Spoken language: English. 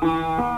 Thank.